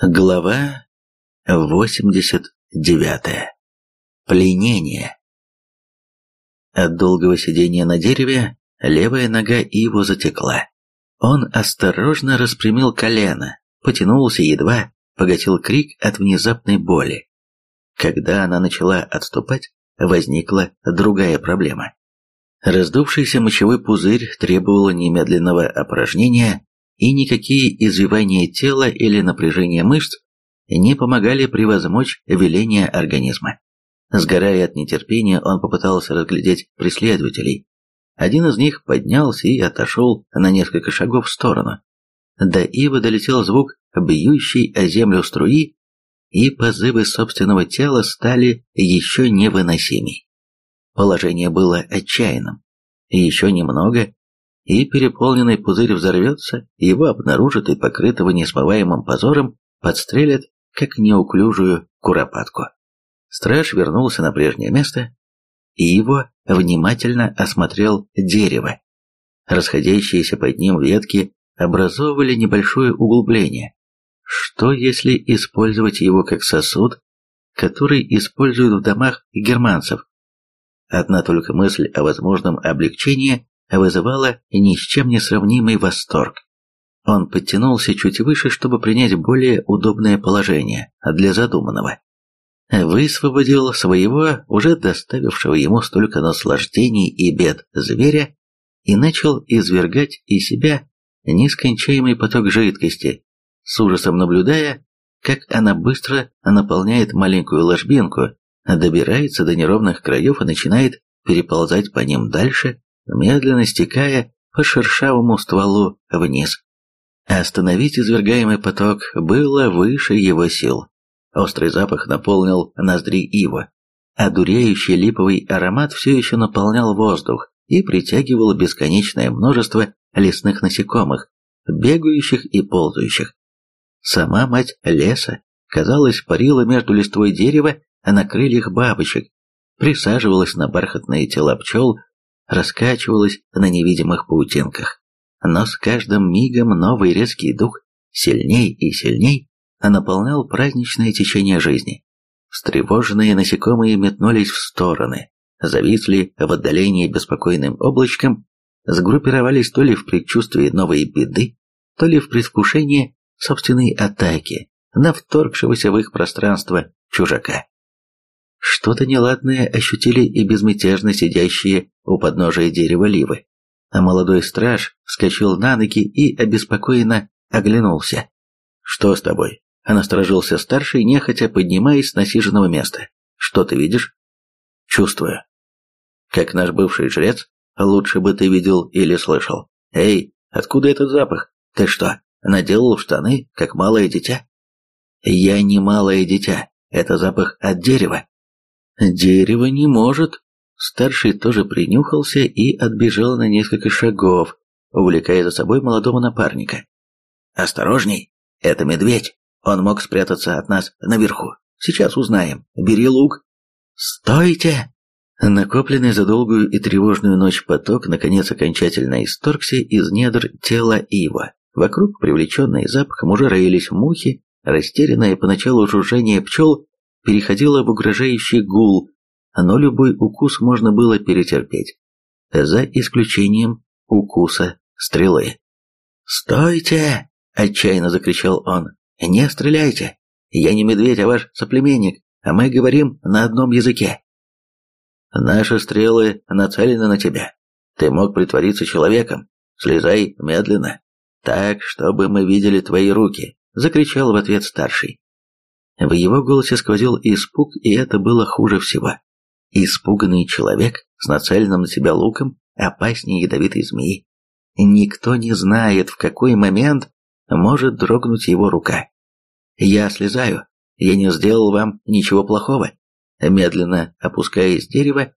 Глава 89. Пленение. От долгого сидения на дереве левая нога Иво затекла. Он осторожно распрямил колено, потянулся едва, погасил крик от внезапной боли. Когда она начала отступать, возникла другая проблема. Раздувшийся мочевой пузырь требовал немедленного опорожнения, и никакие извивания тела или напряжение мышц не помогали превозмочь веление организма. Сгорая от нетерпения, он попытался разглядеть преследователей. Один из них поднялся и отошел на несколько шагов в сторону. До Ивы долетел звук бьющей о землю струи, и позывы собственного тела стали еще невыносимей. Положение было отчаянным. Еще немного, и переполненный пузырь взорвется, его обнаружат и покрытого несмываемым позором подстрелят, как неуклюжую куропатку. Страж вернулся на прежнее место, и его внимательно осмотрел дерево. Расходящиеся под ним ветки образовывали небольшое углубление. Что если использовать его как сосуд, который используют в домах германцев? Одна только мысль о возможном облегчении вызывало ни с чем не сравнимый восторг. Он подтянулся чуть выше, чтобы принять более удобное положение для задуманного. Высвободил своего, уже доставившего ему столько наслаждений и бед зверя, и начал извергать из себя нескончаемый поток жидкости, с ужасом наблюдая, как она быстро наполняет маленькую ложбинку, добирается до неровных краев и начинает переползать по ним дальше, медленно стекая по шершавому стволу вниз. Остановить извергаемый поток было выше его сил. Острый запах наполнил ноздри Ива, а дуреющий липовый аромат все еще наполнял воздух и притягивал бесконечное множество лесных насекомых, бегающих и ползающих. Сама мать леса, казалось, парила между листвой дерева, на крыльях бабочек, присаживалась на бархатные тела пчел раскачивалась на невидимых паутинках. Но с каждым мигом новый резкий дух сильней и сильней наполнял праздничное течение жизни. Встревоженные насекомые метнулись в стороны, зависли в отдалении беспокойным облачком, сгруппировались то ли в предчувствии новой беды, то ли в предвкушении собственной атаки на вторгшегося в их пространство чужака. Что-то неладное ощутили и безмятежно сидящие у подножия дерева ливы. А молодой страж вскочил на ноги и обеспокоенно оглянулся. «Что с тобой?» Насторожился старший, нехотя поднимаясь с насиженного места. «Что ты видишь?» «Чувствую». «Как наш бывший жрец? Лучше бы ты видел или слышал. Эй, откуда этот запах? Ты что, наделал штаны, как малое дитя?» «Я не малое дитя. Это запах от дерева. Дерево не может. Старший тоже принюхался и отбежал на несколько шагов, увлекая за собой молодого напарника. «Осторожней! Это медведь! Он мог спрятаться от нас наверху. Сейчас узнаем. Бери лук!» «Стойте!» Накопленный за долгую и тревожную ночь поток наконец окончательно исторгся из недр тела Ива. Вокруг, привлеченные запахом, уже роились мухи, растерянное поначалу жужжание пчел переходило в угрожающий гул, но любой укус можно было перетерпеть, за исключением укуса стрелы. «Стойте!» – отчаянно закричал он. «Не стреляйте! Я не медведь, а ваш соплеменник, а мы говорим на одном языке. Наши стрелы нацелены на тебя. Ты мог притвориться человеком. Слезай медленно, так, чтобы мы видели твои руки», – закричал в ответ старший. В его голосе сквозил испуг, и это было хуже всего. Испуганный человек с нацеленным на себя луком опаснее ядовитой змеи. Никто не знает, в какой момент может дрогнуть его рука. «Я слезаю. Я не сделал вам ничего плохого». Медленно опускаясь с дерева,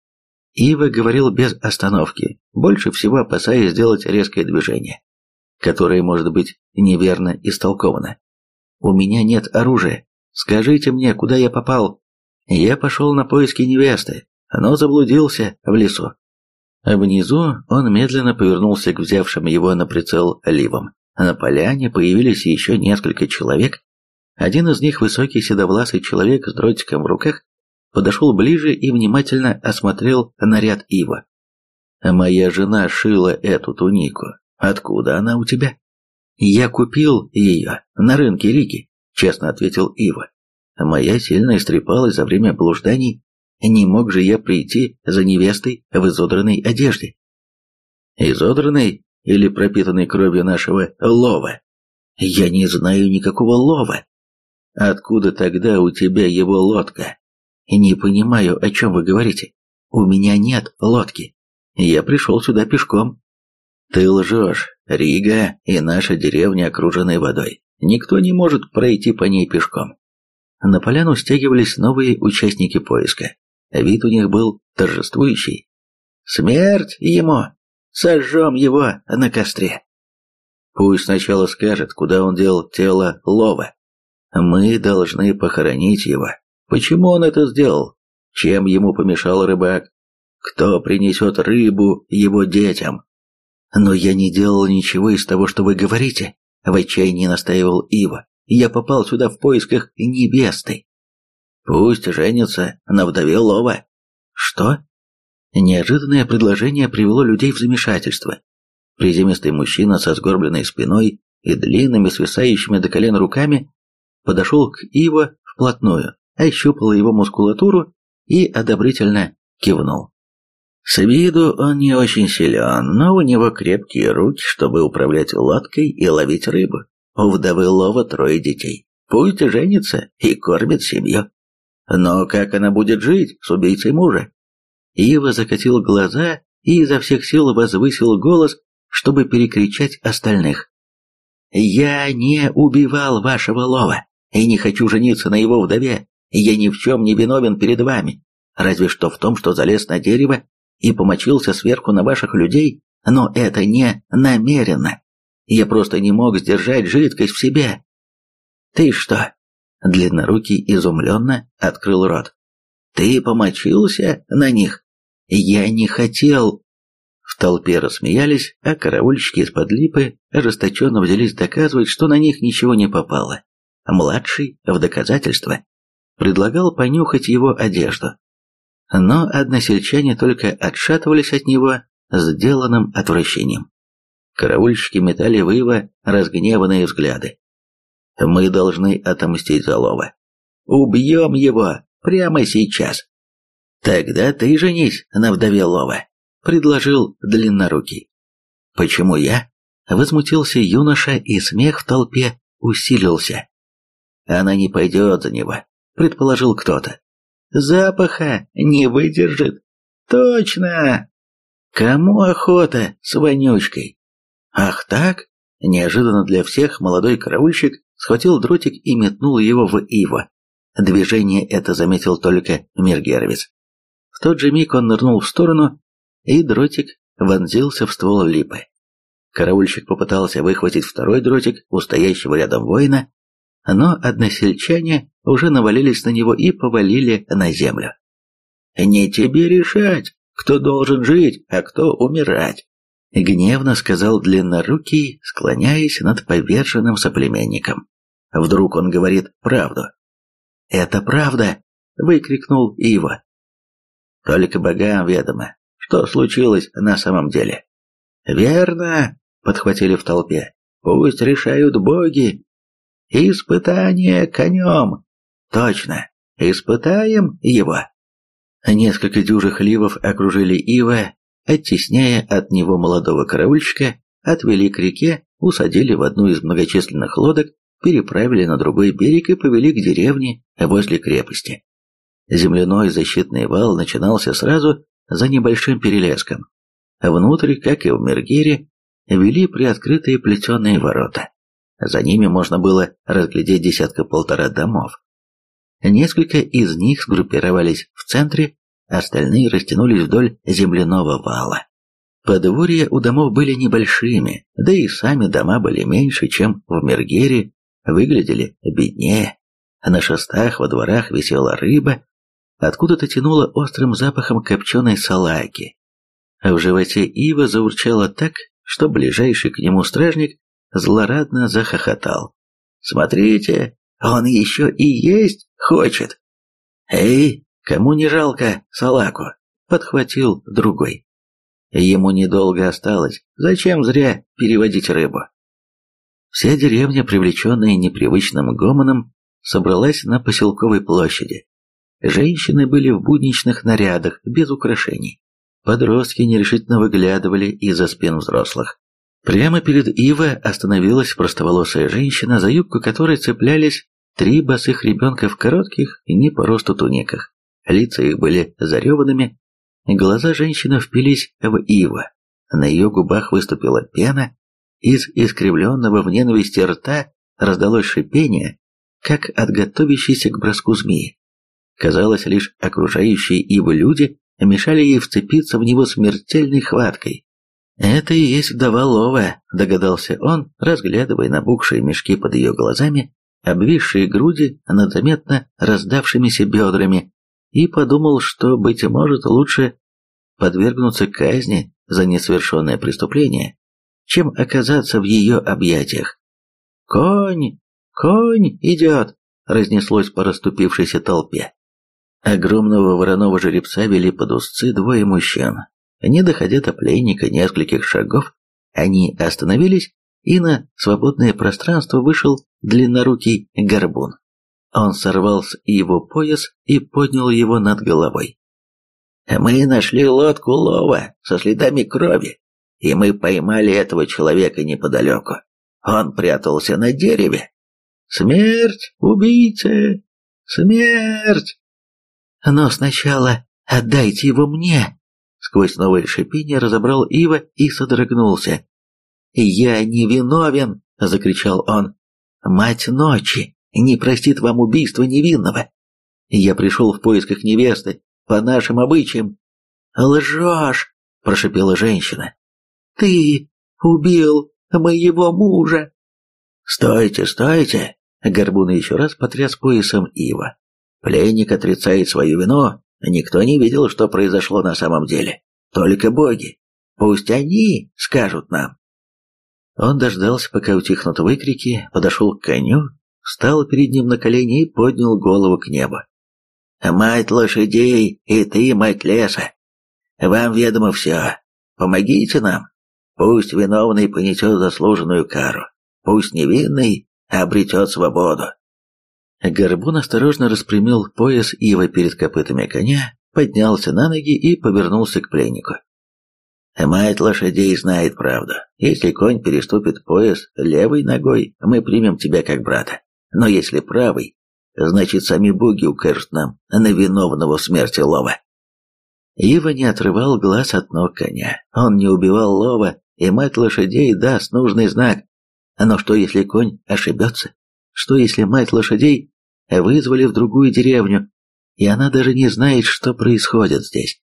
Ива говорил без остановки, больше всего опасаясь сделать резкое движение, которое может быть неверно истолковано. «У меня нет оружия. Скажите мне, куда я попал? Я пошел на поиски невесты, но заблудился в лесу. Внизу он медленно повернулся к взявшим его на прицел ливам. На поляне появились еще несколько человек. Один из них, высокий седовласый человек с дротиком в руках, подошел ближе и внимательно осмотрел наряд Ива. «Моя жена шила эту тунику. Откуда она у тебя?» «Я купил ее на рынке Риги», — честно ответил Ива. «Моя сильно истрепалась за время блужданий. Не мог же я прийти за невестой в изодранной одежде?» «Изодранной или пропитанной кровью нашего лова?» «Я не знаю никакого лова». «Откуда тогда у тебя его лодка?» «Не понимаю, о чем вы говорите. У меня нет лодки. Я пришел сюда пешком». «Ты лжешь. Рига и наша деревня окружены водой. Никто не может пройти по ней пешком». На поляну стягивались новые участники поиска. Вид у них был торжествующий. «Смерть ему! Сожжем его на костре!» Пусть сначала скажет, куда он дел тело Лова. Мы должны похоронить его. Почему он это сделал? Чем ему помешал рыбак? Кто принесет рыбу его детям? Но я не делал ничего из того, что вы говорите, в отчаянии настаивал Ива. Я попал сюда в поисках невесты. Пусть женится на вдове Лова. Что? Неожиданное предложение привело людей в замешательство. Приземистый мужчина со сгорбленной спиной и длинными свисающими до колен руками подошел к Ива вплотную ощупал его мускулатуру и одобрительно кивнул. С виду он не очень силен, но у него крепкие руки, чтобы управлять лодкой и ловить рыбу. У вдовы Лова трое детей. Пусть женится и кормит семью. Но как она будет жить с убийцей мужа? Ива закатил глаза и изо всех сил возвысил голос, чтобы перекричать остальных. «Я не убивал вашего Лова и не хочу жениться на его вдове я ни в чем не виновен перед вами, разве что в том, что залез на дерево и помочился сверху на ваших людей, но это не намеренно. Я просто не мог сдержать жидкость в себе. Ты что? Длиннорукий изумленно открыл рот. Ты помочился на них? Я не хотел. В толпе рассмеялись, а караульщики из-под липы ожесточенно взялись доказывать, что на них ничего не попало. Младший в доказательство предлагал понюхать его одежду. Но односельчане только отшатывались от него сделанным отвращением. Караульщики метали в разгневанные взгляды. «Мы должны отомстить за Лова. Убьем его прямо сейчас!» «Тогда ты женись на вдове Лова», — предложил Длиннорукий. «Почему я?» — возмутился юноша, и смех в толпе усилился. «Она не пойдет за него предположил кто-то. Запаха не выдержит. Точно! Кому охота с вонючкой? Ах так? Неожиданно для всех молодой караульщик схватил дротик и метнул его в Иво. Движение это заметил только Миргеровец. В тот же миг он нырнул в сторону, и дротик вонзился в ствол липы. Караульщик попытался выхватить второй дротик у стоящего рядом воина, но односельчане уже навалились на него и повалили на землю. «Не тебе решать, кто должен жить, а кто умирать», — гневно сказал длиннорукий, склоняясь над поверженным соплеменником. Вдруг он говорит правду. «Это правда!» — выкрикнул Ива. «Только богам ведомо, что случилось на самом деле». «Верно!» — подхватили в толпе. «Пусть решают боги, Испытание конем. Точно. Испытаем его. Несколько дюжих ливов окружили Ива, оттесняя от него молодого караульщика, отвели к реке, усадили в одну из многочисленных лодок, переправили на другой берег и повели к деревне возле крепости. Земляной защитный вал начинался сразу за небольшим перелеском. Внутрь, как и в Мергере, вели приоткрытые плетеные ворота. За ними можно было разглядеть десятка-полтора домов. Несколько из них сгруппировались в центре, остальные растянулись вдоль земляного вала. Подворья у домов были небольшими, да и сами дома были меньше, чем в Мергере, выглядели беднее. На шестах во дворах висела рыба, откуда-то тянуло острым запахом копченой салаки. В животе Ива заурчало так, что ближайший к нему стражник злорадно захохотал. «Смотрите, Он еще и есть хочет. Эй, кому не жалко салаку? Подхватил другой. Ему недолго осталось, зачем зря переводить рыбу? Вся деревня, привлеченная непривычным гомоном, собралась на поселковой площади. Женщины были в будничных нарядах, без украшений. Подростки нерешительно выглядывали из-за спин взрослых. Прямо перед Ива остановилась простоволосая женщина, за юбку которой цеплялись три босых ребенка в коротких и не по росту туниках. Лица их были зареванными, глаза женщины впились в Ива. На ее губах выступила пена, из искривленного в ненависти рта раздалось шипение, как от готовящейся к броску змеи. Казалось, лишь окружающие Ива люди мешали ей вцепиться в него смертельной хваткой. «Это и есть вдова Лова», — догадался он, разглядывая набухшие мешки под ее глазами, обвисшие груди над заметно раздавшимися бедрами, и подумал, что, быть может, лучше подвергнуться казни за несовершенное преступление, чем оказаться в ее объятиях. «Конь! Конь идет!» — разнеслось по расступившейся толпе. Огромного вороного жеребца вели под узцы двое мужчин. Не доходя до пленника нескольких шагов, они остановились, и на свободное пространство вышел длиннорукий горбун. Он сорвал с его пояс и поднял его над головой. «Мы нашли лодку лова со следами крови, и мы поймали этого человека неподалеку. Он прятался на дереве. Смерть, убийца! Смерть!» Но сначала отдайте его мне!» Сквозь новое шипение разобрал Ива и содрогнулся. «Я не виновен!» — закричал он. «Мать ночи не простит вам убийства невинного! Я пришел в поисках невесты, по нашим обычаям!» «Лжешь!» — прошипела женщина. «Ты убил моего мужа!» «Стойте, стойте!» — Горбун еще раз потряс поясом Ива. Пленник отрицает свою вину, никто не видел, что произошло на самом деле. Только боги. Пусть они скажут нам. Он дождался, пока утихнут выкрики, подошел к коню, встал перед ним на колени и поднял голову к небу. «Мать лошадей и ты, мать леса! Вам ведомо все. Помогите нам. Пусть виновный понесет заслуженную кару. Пусть невинный обретет свободу. Горбун осторожно распрямил пояс ива перед копытами коня, поднялся на ноги и повернулся к пленнику. «Мать лошадей знает правду. Если конь переступит пояс левой ногой, мы примем тебя как брата. Но если правой, значит сами боги укажут нам на виновного смерти лова». Ива не отрывал глаз от ног коня. Он не убивал лова, и мать лошадей даст нужный знак. Но что, если конь ошибется? Что, если мать лошадей вызвали в другую деревню, и она даже не знает, что происходит здесь.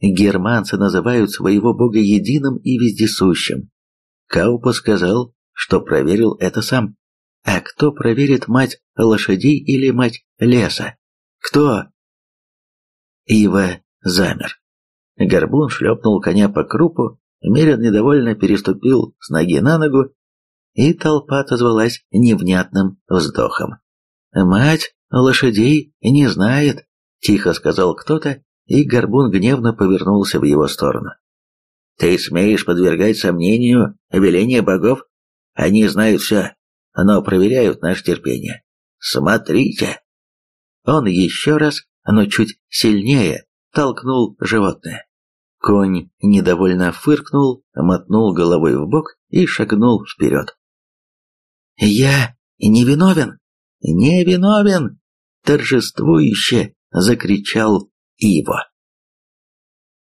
Германцы называют своего бога единым и вездесущим. Каупа сказал, что проверил это сам. А кто проверит мать лошадей или мать леса? Кто? Ива замер. Горбун шлепнул коня по крупу, Мерин недовольно переступил с ноги на ногу, и толпа отозвалась невнятным вздохом. «Мать лошадей не знает», — тихо сказал кто-то, и Горбун гневно повернулся в его сторону. «Ты смеешь подвергать сомнению веления богов? Они знают все, но проверяют наше терпение. Смотрите!» Он еще раз, но чуть сильнее, толкнул животное. Конь недовольно фыркнул, мотнул головой в бок и шагнул вперед. «Я не виновен!» «Не виновен!» — торжествующе закричал Иво.